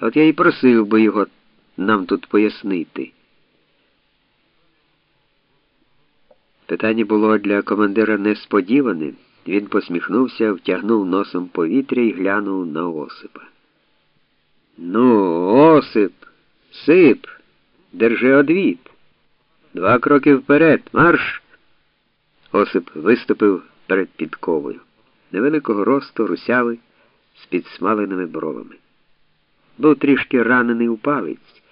От я і просив би його нам тут пояснити. Питання було для командира несподіване. Він посміхнувся, втягнув носом повітря і глянув на Осипа. Ну, Осип, сип, держи одвіт. Два кроки вперед, марш. Осип виступив перед підковою. Невеликого росту, русявий, з підсмаленими бровами. Був трішки ранений у палець,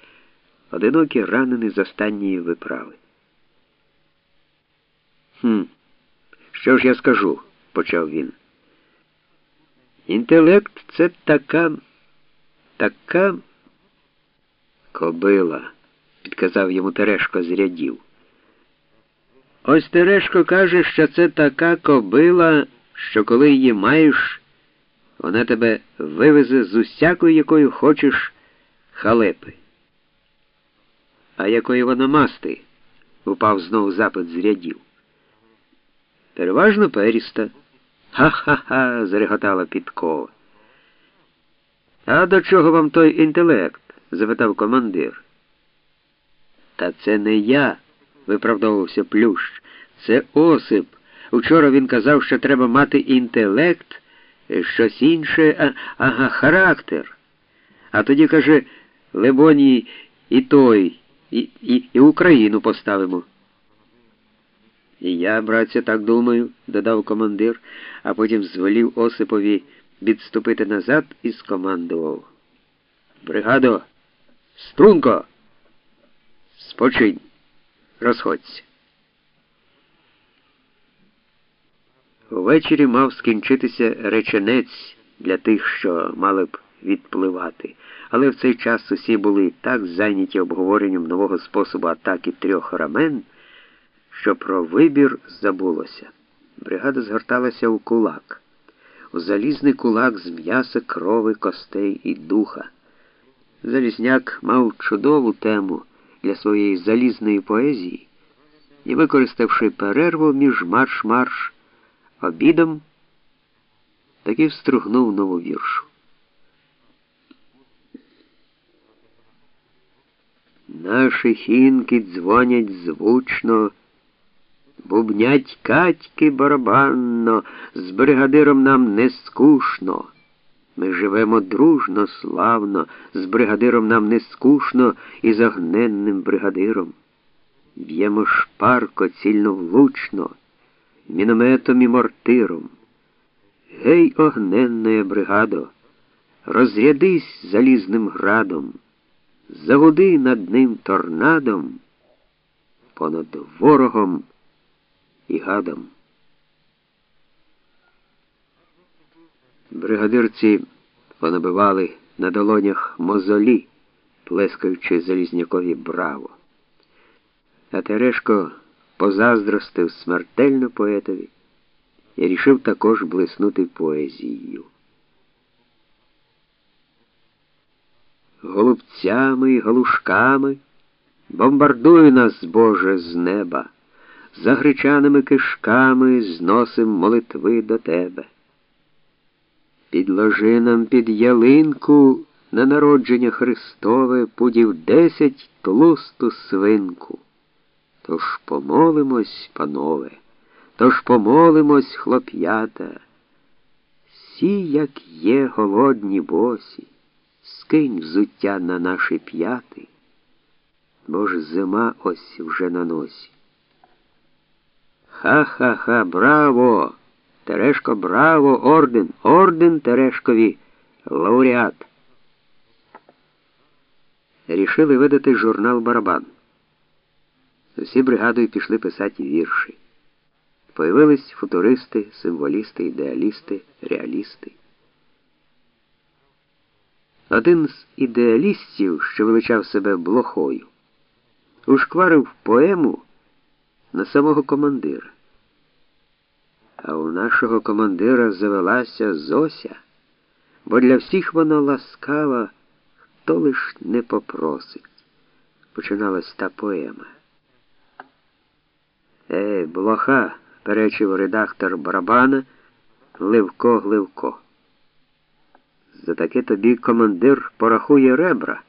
одинокий ранений з останньої виправи. Хм, що ж я скажу? почав він. Інтелект це така, така кобила, підказав йому Терешко з рядів. Ось Терешко каже, що це така кобила, що коли її маєш, вона тебе вивезе з усякої, якої хочеш халепи. А якої вона масти? упав знову запит з рядів. Переважно періста. Ха-ха-ха, зареготала підкова. А до чого вам той інтелект? запитав командир. Та це не я, виправдовувався Плющ. Це Осип. Учора він казав, що треба мати інтелект, щось інше, ага, характер. А тоді каже, Лебоні і той, і, і, і Україну поставимо. І я, братця, так думаю, додав командир, а потім звелів Осипові відступити назад і скомандував. Бригадо, струнко! Спочинь, розходься. Увечері мав скінчитися реченець для тих, що мали б відпливати, але в цей час усі були так зайняті обговоренням нового способу атаки трьох рамен що про вибір забулося. Бригада згорталася у кулак, у залізний кулак з м'яса, крови, костей і духа. Залізняк мав чудову тему для своєї залізної поезії і, використавши перерву між марш-марш обідом, таки встругнув нову віршу. Наші хінки дзвонять звучно. Бубнять катьки барабанно, з бригадиром нам не скучно. Ми живемо дружно, славно, з бригадиром нам не скучно і з огненним бригадиром. Б'ємо шпарко, цільно влучно, мінометом і мортиром. Гей, огненна бригадо, розрядись залізним градом, загуди над ним торнадом, понад ворогом і гадом. Бригадирці понабивали на долонях мозолі, плескаючи залізнякові браво. А Терешко позаздростив смертельно поетові і рішив також блиснути поезією. Голубцями і галушками бомбардуй нас, Боже, з неба за гречаними кишками зносим молитви до тебе. Підложи нам під ялинку на народження Христове пудів десять тлусту свинку. Тож помолимось, панове, тож помолимось, хлоп'ята. Всі, як є, голодні босі, скинь взуття на наші п'яти, бо ж зима ось вже на носі. Ха-ха-ха, браво! Терешко, браво! Орден! Орден Терешкові! Лауреат! Рішили видати журнал Барабан. Усі бригадою пішли писати вірші. Появились футуристи, символісти, ідеалісти, реалісти. Один з ідеалістів, що величав себе блохою, ушкварив поему на самого командира. А у нашого командира завелася Зося, бо для всіх вона ласкава, хто лиш не попросить. Починалась та поема. Ей, блоха, перечив редактор барабана Левко Гливко. За таке тобі командир порахує ребра.